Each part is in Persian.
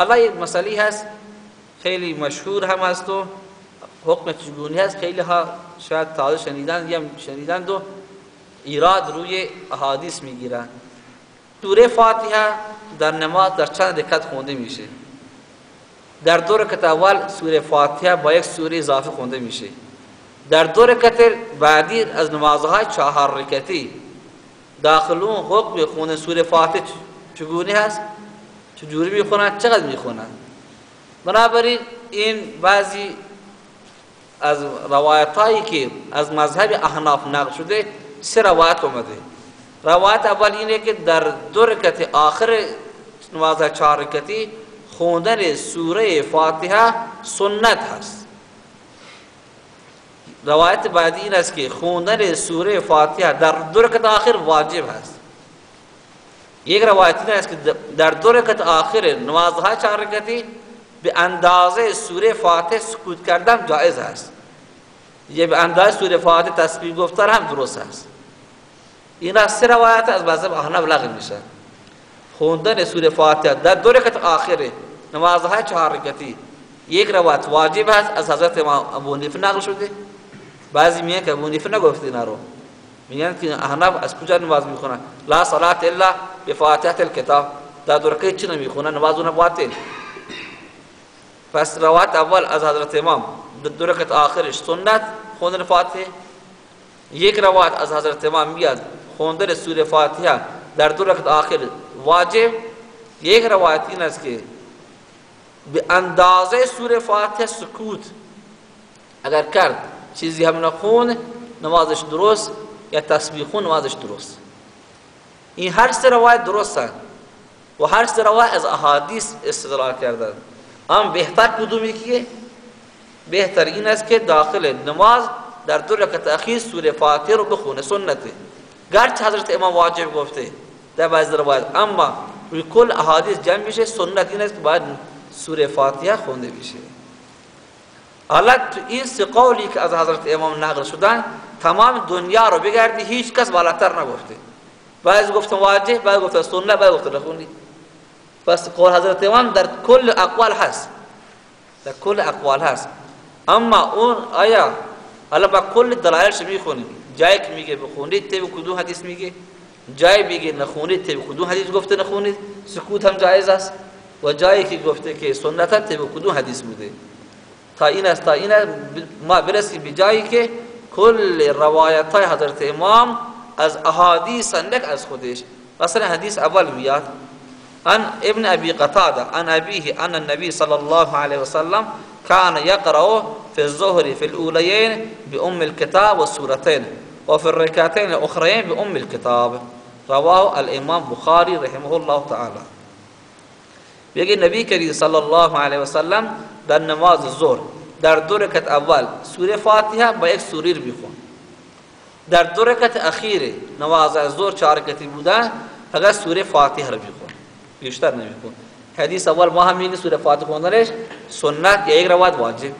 حالا یک مسئله هست خیلی مشهور هم هست و حکم چگونی هست. خیلی ها شاید تازه شنیدن یا شنیدن و ایراد روی احادیث می‌گیرن. سوره فاتحه در نماز در چند رکعت خونده میشه. در دو رکعت اول سوره فاتحه با یک سوره اضافه خونده میشه. در دو رکعت بعدی از نمازهای چهار رکعتی داخلون حکم خون سوره فاتحه چگونه هست؟ چجوری می‌خونن؟ چقدر می‌خونن؟ بنابراین این بعضی از روایتایی که از مذهب احناف نقل شده سه روایت اومده. روایت اول اینه که در دو رکعت آخر نماز چهار رکعتی خوندن سوره فاتحه سنت هست. روایت بعدی این است که خوندن سوره فاتحه در دو رکعت آخر واجب هست. یک روایت این است که در دو رکعت آخر نمازهای چهار رکعتی به اندازه سوره فاتحه سکوت کردن جایز است یه به اندازه سوره فاتحه تسبیح گفتن هم درست است این سه روایت از مذهب احناف لغو میشه خوندن سوره فاتحه در دو رکعت آخر نمازهای چهار رکعتی یک روایت واجب است از حضرت امام نقل شده بعضی میگن که ابو حنیفه نگفته اینا رو میگن که احناف از کجا نماز می‌خونن؟ لا صلاه الا بفاتحه الكتاب. در دو رکعت چی نمی‌خونن؟ نماز اون باطل. پس روایت اول از حضرت امام. دو رکعت آخرش سنت خوندن فاتحه. یک روایت از حضرت امام میاد خوندن سوره فاتحه در دو رکعت آخر واجب. یک روایت این است که به اندازه سوره فاتحه سکوت. اگر کرد چیزی هم نخون نمازش درست یا تسبیح خون نمازش درست. این هر سه روایت درستن و هر سه روایت از احادیث استدلال کردن. اما بهتر کدومی کیه بهتر این است که داخل نماز در دو رکعت اخیر سوره فاتحه رو بخونه سنته. گرچه حضرت امام واجب گفته در بعض روایت اما روی کل احادیث جمع میشه سنت این است که باید سوره فاتحه خونده بشه. حالا تو این سه قولی که از حضرت امام نقل شدن تمام دنیا رو بگردی هیچ کس بالاتر نگفته. بعضی گفتن واجب بعضی گفتن سنت بعضی گفتن نخوندی. پس قول حضرت امام در کل اقوال هست. در کل اقوال هست. اما اون آیا حالا با کل دلایلش می‌خونیم جایی که میگه بخونید تی کدوم حدیث میگه؟ جایی میگه نخونید تی کدوم حدیث گفته نخونید؟ سکوت هم جایز است. و جایی که گفته که سنت تی کدوم حدیث بوده. تا این است تا این ما برسیم به جایی که کل روایت های حضرت امام از احادیث اندک از خودش. مثلا حدیث اول میاد عن ابن ابي قتاده عن ابيه ان النبي صلى الله عليه وسلم كان يقرأ في الظهر في الأوليين بأم الكتاب والسورتين وفي الركعتين الأخرين بأم الكتاب رواه الإمام بخاري رحمه الله تعالى بيجي النبي كريم صلى الله عليه وسلم در نماز الظهر در دو رکعت اول سوره فاتحه با یک سوره رو بخون در دو رکعت اخیر نماز الظهر چهار رکعتی بودن فقط سوره فاتحه رو بخون بیشتر نمیخون. حدیث اول ما هم اینه سوره فاتحه خوندنش سنت یا یک روایت واجب.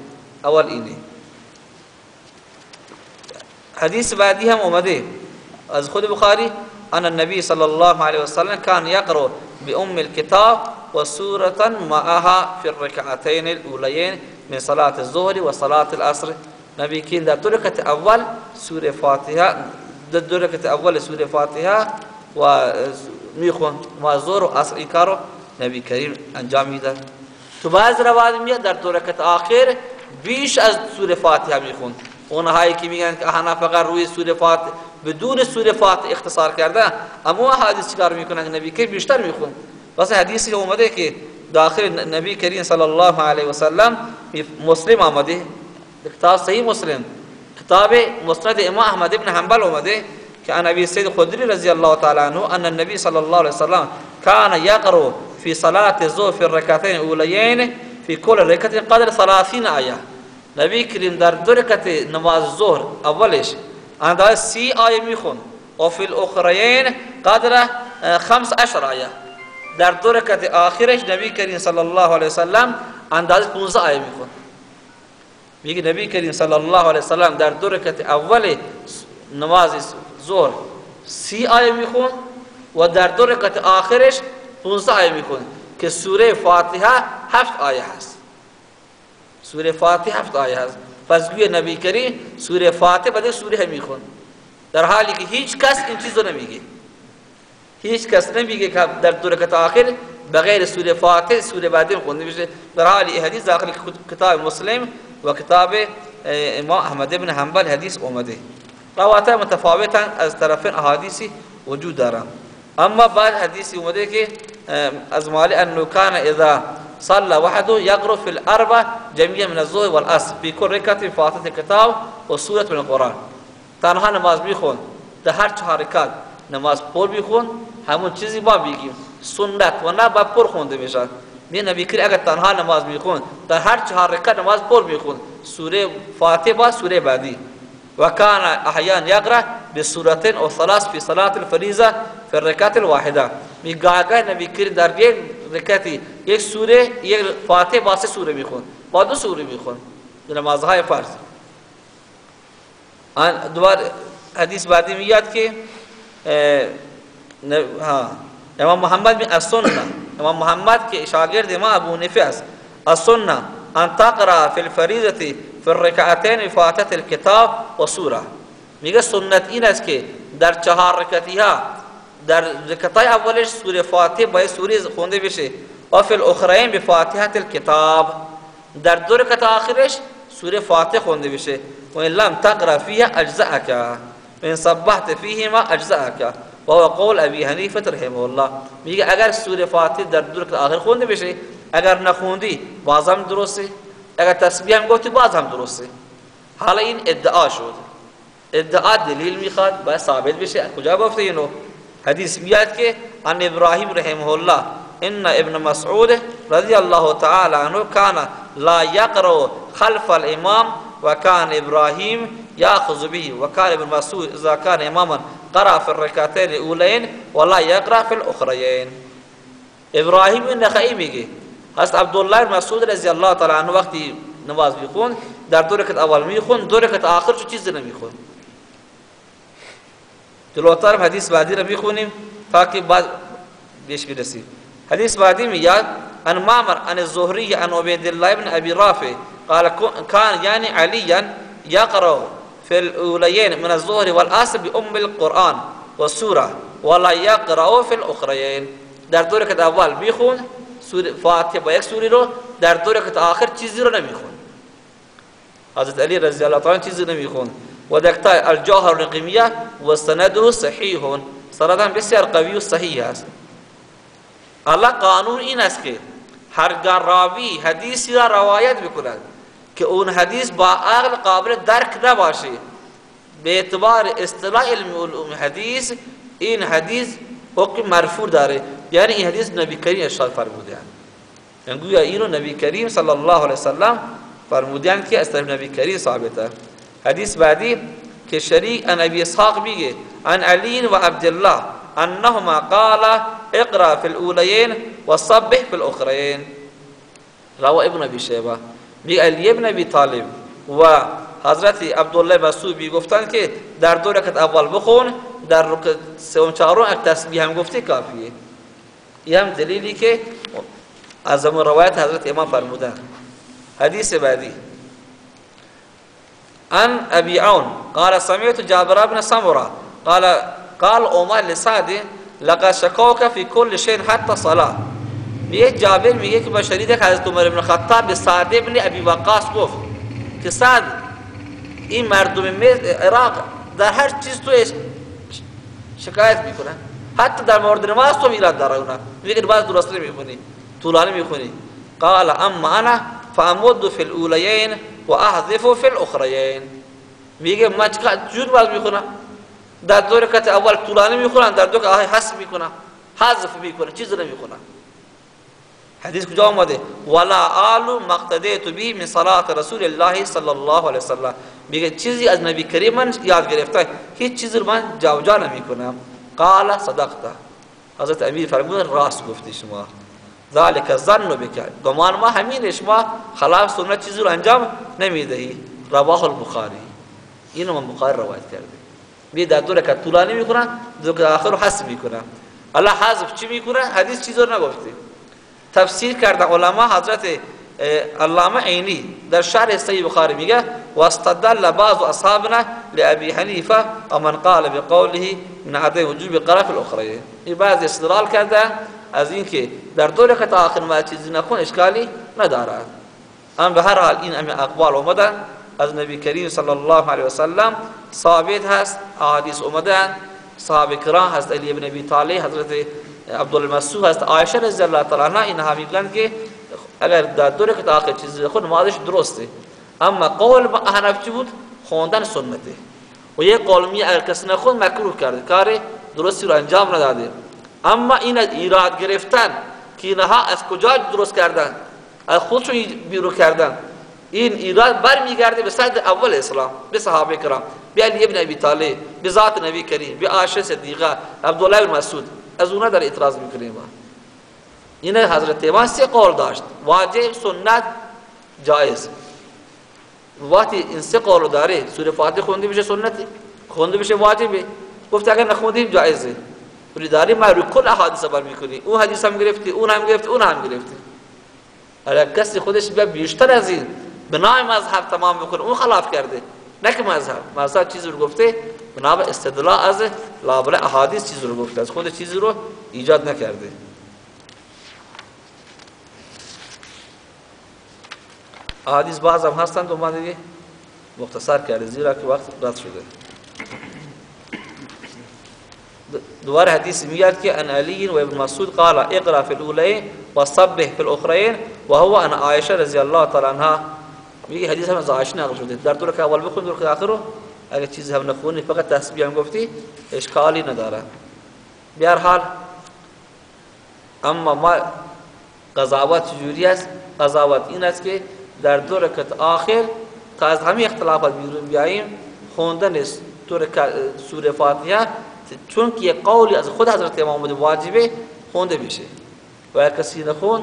اول اینه. حدیث بعدی هم اومده. از خود بخاری ان النبي صلى الله عليه وسلم كان يقرأ بأم الكتاب وسورة معها في الركعتين الأوليين من صلاة الظهر وصلاة العصر. نبی کین در دو رکعت اول سورة فاتحة در دو رکعت اول سورة فاتحة و میخون ما ظهر و عصر این کارو نبی کریم انجام میده. تو بعض روایت میاد در دو آخر بیش از سورة فاتحة میخون اونهایی که میگن که إحنا فقط روی سورة فاتحة بدون سورة فاتحة اختصار کرده اما حدیث چیکار میکنن؟ نبی کریم بیشتر میخون واسه حدیثی اومده که داخل نبی کریم صلی الله علیه و سلم مسلم آمده کتاب صحیح مسلم. کتاب مسند إمام أحمد ابن حنبل اومده که عن أبي سيد الخدري رضي الله تعالى عنه أن النبي صلى الله عليه وسلم كان يقرأ في صلاة الظهر في الركعتين الأوليين في كل ركعة قدر 30 آیه نبی کریم در دو نماز ظهر أولش. اندازه سی آیه میخون و فی الاخرین قدر خمس عشر آیه در دو رکعت آخرش نبی کریم صلی الله علیه وسلم اندازه 15 آیه میخون میگه نبی کریم صلی الله علیه وسلم در دو رکعت اول نماز ظهر سی آیه میخون و در دو رکعت آخرش 15 آیه میخون که سوره فاتحه هفت آیه هست. سوره فاتحه هفت آیه هست. پس گوی نبی کریم سوره فاتحه بده سوره همی خون در حالی که هیچ کس این چیزو نمیگه. هیچ کس نمیگه که در دو رکعت آخر بغیر سوره فاتحه سوره بعدی خونده بشه. در حالی حدیث داخل کتاب مسلم و کتاب امام احمد بن حنبل حدیث اومده. روایت متفاوتا از طرفین احادیثی وجود دارن. اما بعد حدیثی اومده که از مال انه كان اذا صلى وحده يقرأ في الاربع جميع من الظهر والعصر. في كل ركعه فاتحة الكتاب وسوره من القرآن. تنها نماز میخون در هر چهار نماز پر میخون همون چیزی ما بگیم سنت و نه با پر خونده میشن. می نبی کریم اگر تنها نماز میخون در هر چهار رکعت نماز پر میخون سوره فاتحه با سوره بعدی. وكان احيانا يقرا بسورتين او ثلاث في صلاه الفريضه في الركعه الواحده. میگاه نبی کریم در یک رکعتی یک سوره یک فاتحه با سه سوره میخون. با دو سوره میخون. نمازهای فرض. دوباره حدیث بعدی میاد که ها امام محمد بن السنه امام محمد که شاگرد ما ابو نفع است السنه ان تقرا في الفريضه فی الرکعتین فاتت الكتاب و سوره میگه سنت این است که در چهار رکعتی ها در رکعتای اولش سوره فاتحه با سوره خونده بشه و فی الاخرین بفاتحه الكتاب در دو رکعت آخرش سوره فاتحه خونده بشه و لم تقرا فيها اجزاك إن صبحت فيهما أجزأك. و هو قول أبي حنیفه رحمه الله. میگه اگر سورة فاتحة در دو رکعت آخر خونده بشه اگر نخوندی بازم درسته اگر تسبیح هم گفتی باز هم درسته حالا این ادعا شد ادعا دلیل میخواد باید ثابت بشه کجا گفته اینو حدیث میاد که ان ابراهیم رحمه الله. إن ابن مسعود رضی الله تعالی عنه كان لا يقرأ خلف الإمام وكان إبراهيم يأخذ به وكان ابن مسعود إذا كان إماما قرأ في الركعتين الأولين ولا يقرأ في الأخرين. ابراهیم النخعی میگه حضرت عبدالله مسعود رضی الله تعالی عنه وقتی نماز میخون در دو رکعت أول میخون دو رکعت آخر چه چیزی نمیخون جلوتر حدیث بعدی رو میخونیم تاکه بعد بیش برسیم. حدیث بعدی میاد ان مامر ان الزهري عن عبيد الله بن أبي رافع قال كان يعني عليا يقرأ في الأوليين من الظهر والعصر بأم القرآن والسورة ولا يقرأ في الاخرين در دو رکعت أول میخون فاتحة با یک سورة رو در دو رکعت آخر چیزی رو نمیخون. حضرت علی رضی الله تعالی چیزی نمیخون. و الجوهر القمیه و سنده صحیح سندم بسیار قوی و الله قانون این است که هرگاه راوی حدیثی را روایت بکند. که اون حدیث با عقل قابل درک نباشه به اعتبار اصطلاح علم علوم حدیث این حدیث حکم مرفوع داره. یعنی این حدیث نبی کریم ارشاد فرمودند یعنی گویا اینو نبی کریم صلی الله علیه وسلم فرمودند که از طرف نبی کریم ثابته. حدیث بعدی که شریک ان ابی اسحاق میگه عن علی و عبدالله انهما قال اقرأ في الاولين وصبح في الاخرين رواه ابن ابي شيبه میگه علی ابن ابی طالب و حضرت عبدالله مسعود گفتند که در دو رکعت اول بخون در رکعت سوم چهارم اگه تسبیح هم گفتی کافیه این هم دلیلی که از همون روایت حضرت امام فرمودن حدیث بعدی عن ابي عون قال سمعت جابر بن سمره قال قال عمر لسعد لقد شكوك في كل شيء حتى صلاه میگه جابر میگه که با شنیده حضرت عمر بن خطاب به سعد بن ابی وقاص گفت که سعد این مردم عراق در هر چیز تو شکایت می‌کنن حتی در مورد نماز تو میلاد داره اونا میگه نماز درست نمی‌خونی. طولانی می‌خونی. قال اما انا فامد في الاوليين واحذف في الاخرين میگه من جود باز می‌خونم. در دو رکعت اول طولانی می‌خونم در دو رکعت حذف می‌کنم. حذف می‌کنم چیز نمی‌خونم. حدیث کجا آمده؟ ولا آلو مقتدیت به من صلاة رسول الله صلی الله علیه وسلم. میگه چیزی از نبی کریم من یاد گرفته هیچ چیزی من جا جا نمی‌کنم. قال صدقت. حضرت امیر فرمود راست گفتی شما. ذالک ظن بک. گمان ما همین شما خلاف سنت چیزی رو انجام نمی‌دهی. رواه البخاری. اینو من بخاری روایت کرده. می در دو طولانی می‌کنن دو آخر رو حذف می‌کنن. الله حذف چی می‌کنه؟ حدیث چیزی رو تفسیر کرده علما حضرت علامه عینی در شرح صحیح بخاری میگه واستدل بعض اصحابنا لابي حنیفه ومن قال بقوله من عدم وجوب قراءه الاخرى این بعض استدلال کرده از اینکه در دو رکعت آخر ما چیزی نخون اشکالی ندارد. اما به هر حال این امی اقوال اومدن از نبی کریم صلی الله علیه وسلم ثابت هست احادیث اومدن صحابه کرام هست علی ابن ابی طالب حضرت عبدالمسیح هست. عایشه رضی الله تعالی عنها اینها میگن که اگر در دو رکعت آخر چیزی خود نمازش درسته. اما قول احناف چی بود؟ خوندن سنته. و یک قول می اگر کسی نخوند مکروه کرده. کار درستی رو انجام نداده. اما این ایراد گرفتن که اینها از کجا درست کردن؟ از خودشون بیرو کردن. این ایراد برمیگرده به صد اول اسلام به صحابه کرام. به علی ابن ابی طالب به ذات نبی کریم به عایشه صدیقه عبدالله بن مسعود. از اونها در اعتراض می‌کنیم این حضرت امام سه قول داشت. واجب سنت جایز. وقتی این سه قول داره سوره فاتحه خونده بشه سنتی خونده بشه واجبه گفت اگر نخوندیم جایزه. ولی داری ما رو کل احادیث بر می‌کنی. اون حدیث هم گرفتی اون هم گرفتی اون هم گرفتی. اگر کسی خودش بیا بیشتر از این. بنای مذهب تمام بکنه اون خلاف کرده. نه که مذهب. مذهب چیزی رو گفته بنا به استدلال از لابل احادیث چیزی رو گفته. از خود چیزی رو ایجاد نکرده. احادیث بعض هم هستند و من دیگه مختصر کرده زیرا که وقت رد شده. دوباره حدیث میاد که ان علی و ابن مسعود قال اقرا في الاولين وصبح في الاخرين وهو ان عائشه رضی الله تعالی عنها. میگه حدیث هم از عائشه نقل شده. در طور که اول بخون در که آخر رو اگه چیزی هم نخونی فقط تسبیح هم گفتی اشکالی نداره. بیار حال اما ما قضاوت چجوری است قضاوت این است که در دو رکعت آخر که از همه اختلافات بیرون بیاییم خوندن سوره فاتحه چون که قولی از خود حضرت امام واجبه خونده میشه و کسی نخون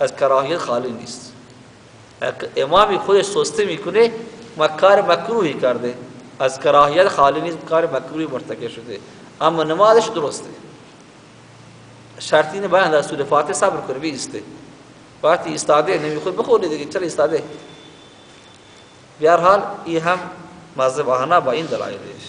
از کراهیت خالی نیست. امامی خودش سسته می‌کنه ما کار مکروهی کرده. از کراهیت خالی نیست کار مکروهی مرتکب شده. اما نمازش درسته. شرطی نه باید از سوره فاتحه صبر کنه بیسته وقتی استاده نمی‌خواد بخونه دیگه. چرا استاده بیار حال این هم مذهب آهنا با این دلایلش.